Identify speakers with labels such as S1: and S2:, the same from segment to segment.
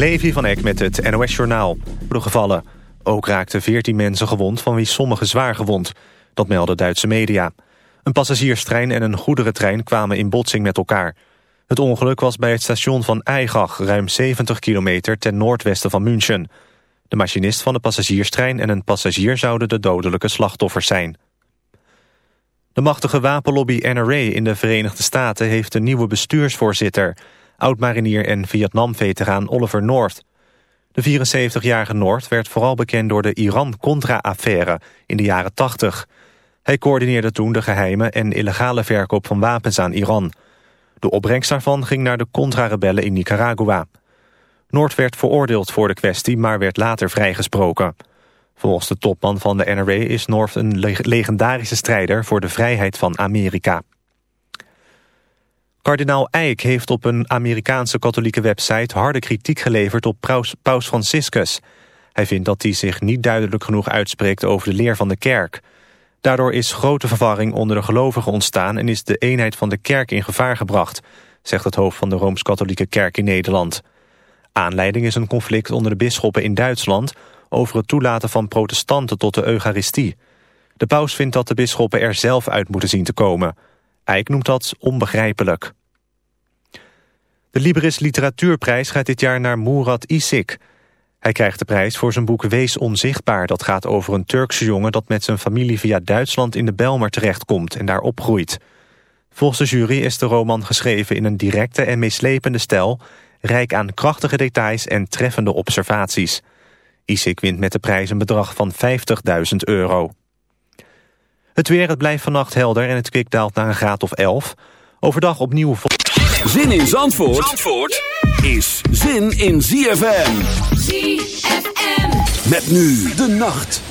S1: Levi van Eck met het NOS-journaal. gevallen. Ook raakten 14 mensen gewond, van wie sommigen zwaar gewond. Dat melden Duitse media. Een passagierstrein en een goederentrein kwamen in botsing met elkaar. Het ongeluk was bij het station van Eigach, ruim 70 kilometer ten noordwesten van München. De machinist van de passagierstrein en een passagier zouden de dodelijke slachtoffers zijn. De machtige wapenlobby NRA in de Verenigde Staten heeft een nieuwe bestuursvoorzitter oud-marinier en Vietnam-veteraan Oliver North. De 74-jarige North werd vooral bekend door de Iran-Contra-affaire in de jaren 80. Hij coördineerde toen de geheime en illegale verkoop van wapens aan Iran. De opbrengst daarvan ging naar de Contra-rebellen in Nicaragua. North werd veroordeeld voor de kwestie, maar werd later vrijgesproken. Volgens de topman van de NRA is North een legendarische strijder voor de vrijheid van Amerika. Kardinaal Eijk heeft op een Amerikaanse katholieke website harde kritiek geleverd op paus Franciscus. Hij vindt dat hij zich niet duidelijk genoeg uitspreekt over de leer van de kerk. Daardoor is grote verwarring onder de gelovigen ontstaan en is de eenheid van de kerk in gevaar gebracht, zegt het hoofd van de Rooms-Katholieke Kerk in Nederland. Aanleiding is een conflict onder de bisschoppen in Duitsland over het toelaten van protestanten tot de Eucharistie. De paus vindt dat de bisschoppen er zelf uit moeten zien te komen. Eijk noemt dat onbegrijpelijk. De Libris Literatuurprijs gaat dit jaar naar Murat Isik. Hij krijgt de prijs voor zijn boek Wees Onzichtbaar. Dat gaat over een Turkse jongen dat met zijn familie via Duitsland in de Belmer terechtkomt en daar opgroeit. Volgens de jury is de roman geschreven in een directe en meeslepende stijl... rijk aan krachtige details en treffende observaties. Isik wint met de prijs een bedrag van 50.000 euro. Het weer, het blijft vannacht helder en het kwik daalt naar een graad of 11. Overdag opnieuw...
S2: Zin in Zandvoort, Zandvoort is zin in ZFM.
S3: ZFM.
S2: Met nu de nacht.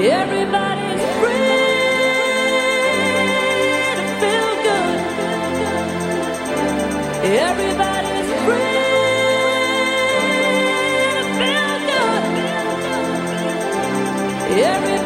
S2: Everybody's
S4: free to feel
S5: good. Everybody's free. To feel good. Everybody's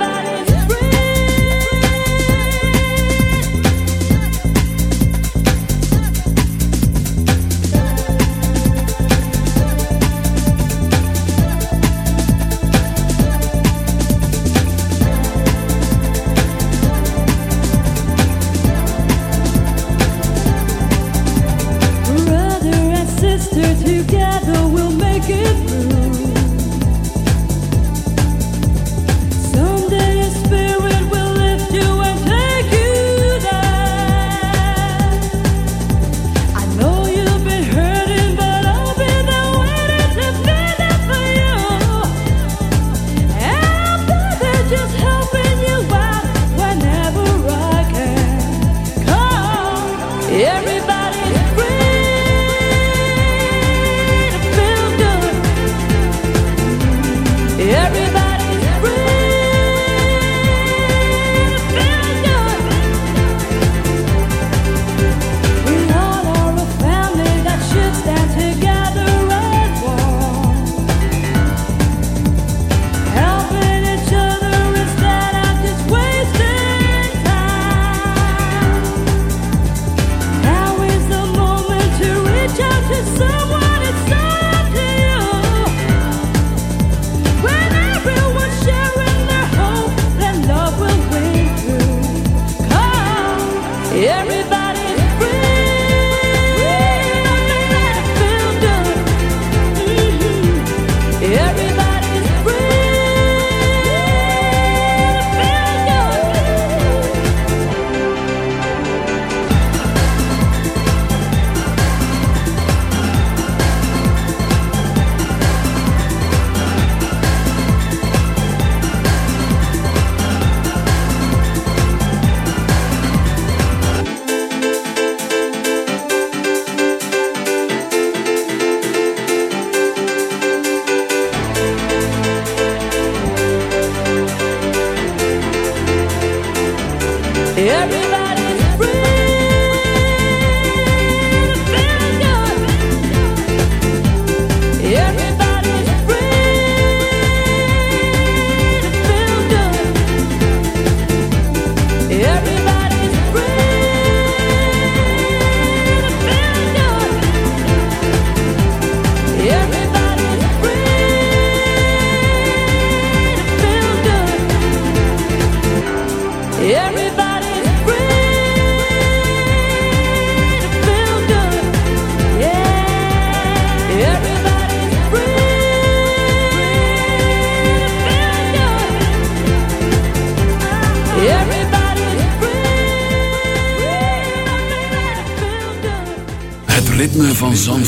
S5: sunrise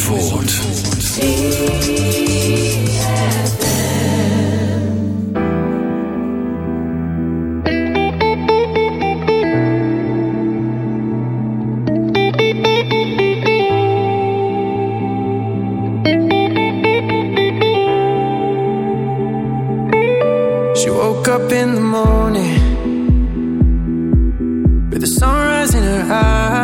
S5: in the morning with the sorise in her eyes.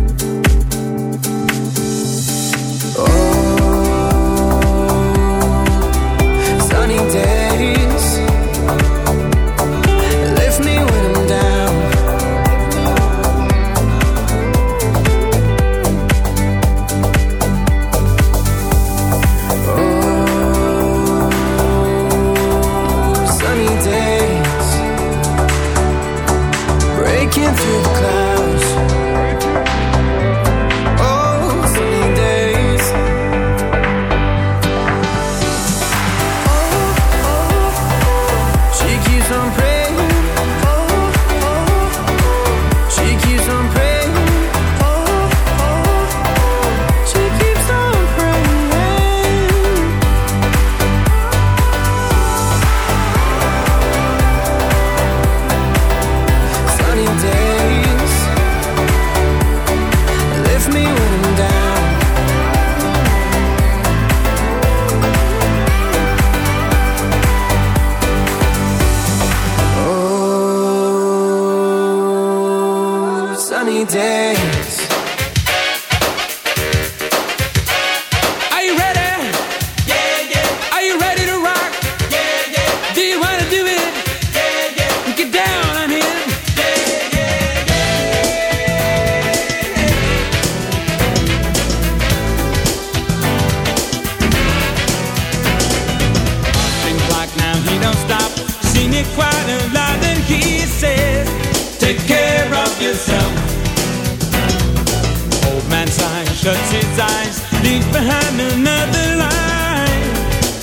S6: His eyes, leaves behind another line.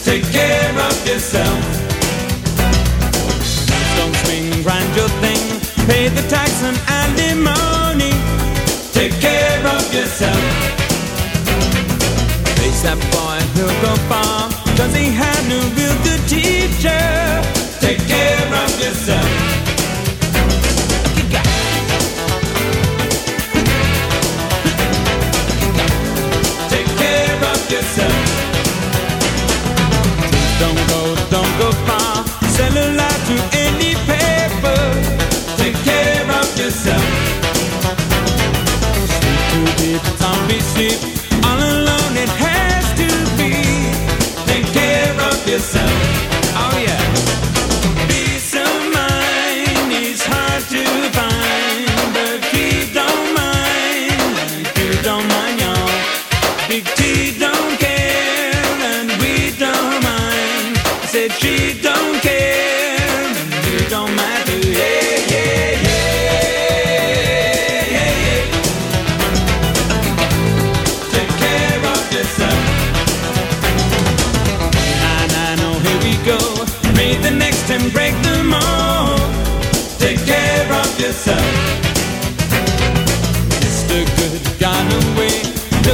S6: Take care of yourself. Don't swing, grind your thing, pay the tax and alimony. Take care of yourself. Face that boy, he'll go far, cause he had no real good teacher. Yourself.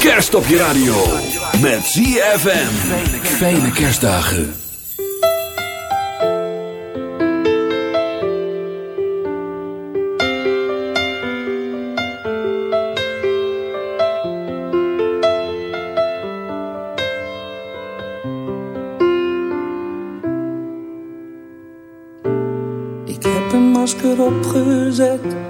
S2: Kerst op je radio. Met ZFM. Fijne kerstdagen.
S7: Ik heb een masker opgezet.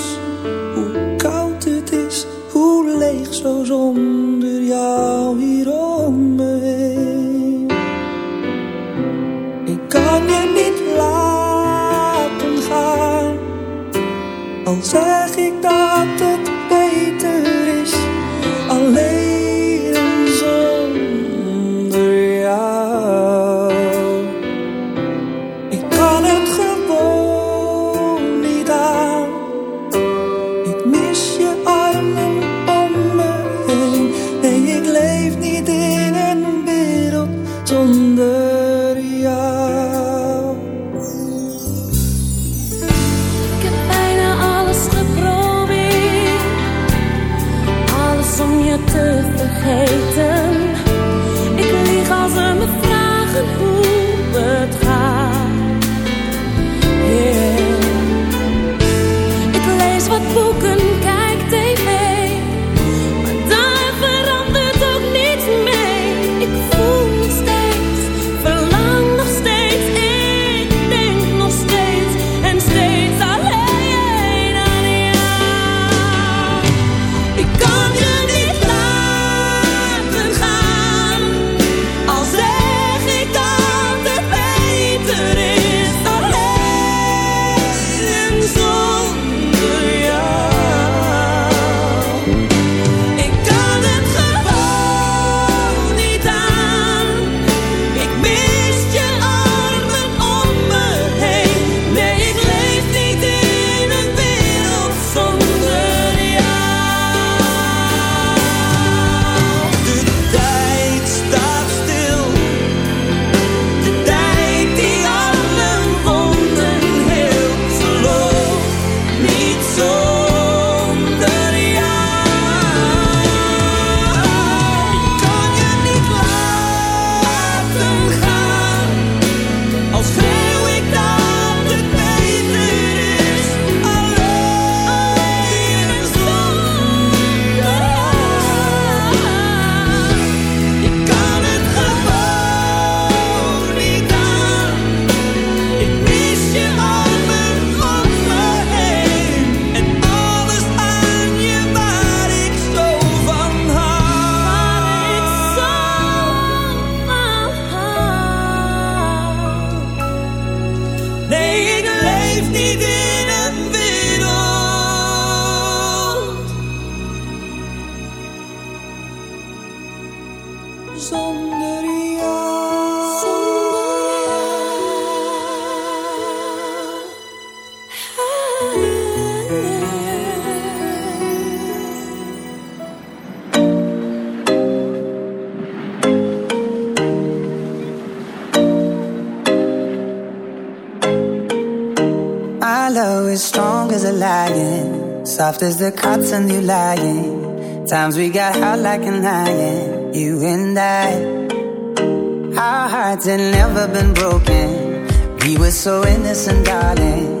S8: soft as the cotton you lying. Times we got hot like an iron, you and I. Our hearts had never been broken. We were so innocent, darling.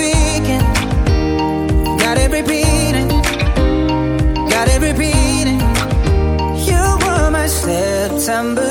S8: September.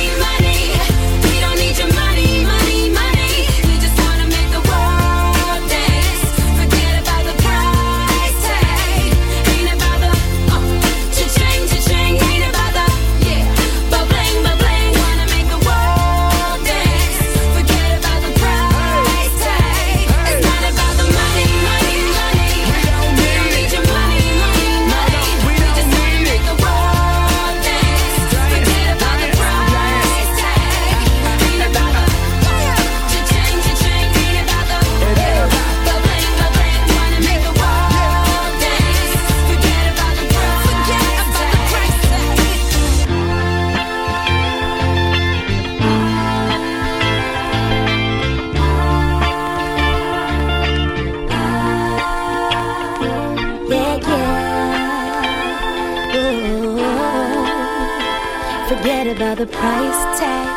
S9: The price tag.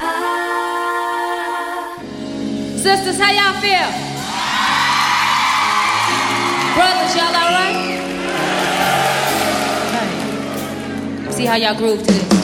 S3: Sisters, how y'all feel? Brothers, y'all alright? Okay. See how y'all groove to this.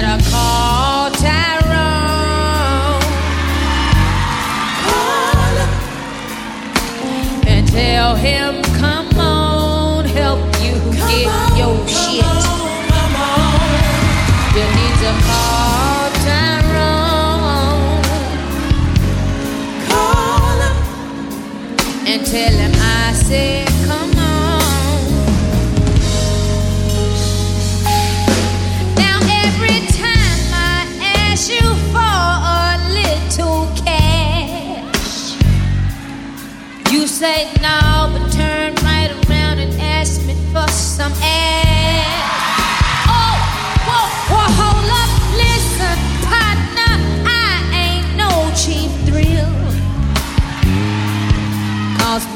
S3: tell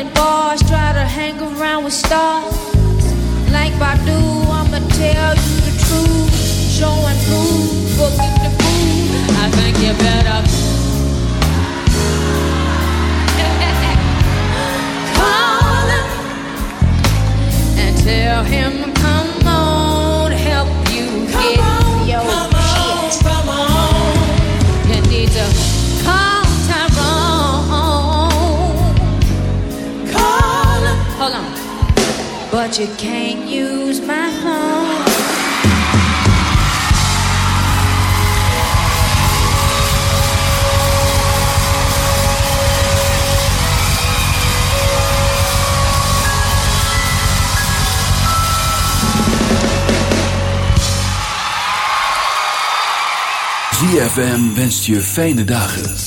S3: in bars, try to hang around with stars. Like Badu, I'ma tell you the truth. Show and prove, forget the food. I think you better call him and tell him, But you can't use my phone.
S2: ZFM wenst je fijne dagen.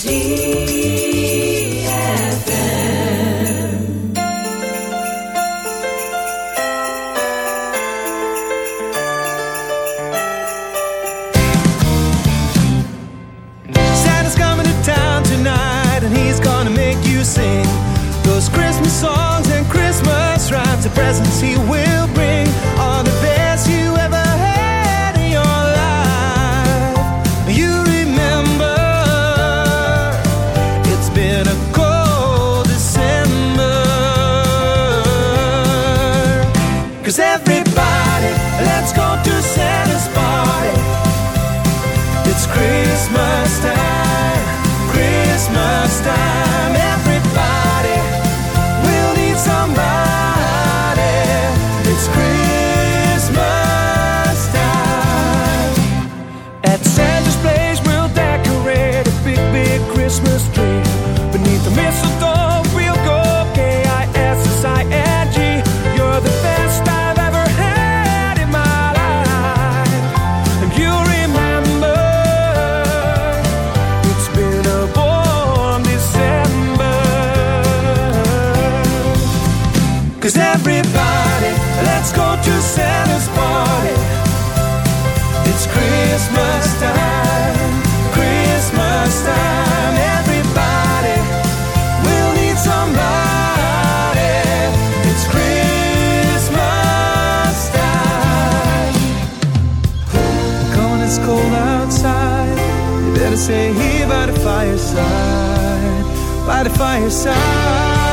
S6: Sing those Christmas songs and Christmas rhymes. The presents he will bring are the best you ever had in your life. You remember, it's been a cold December. Cause everybody, let's go to Santa's party. It's Christmas time, Christmas time. to Santa's party. It's Christmas time, Christmas time. Everybody will need somebody. It's Christmas time. It's cold outside. You better stay here by the fireside, by the fireside.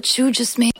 S10: what you just made.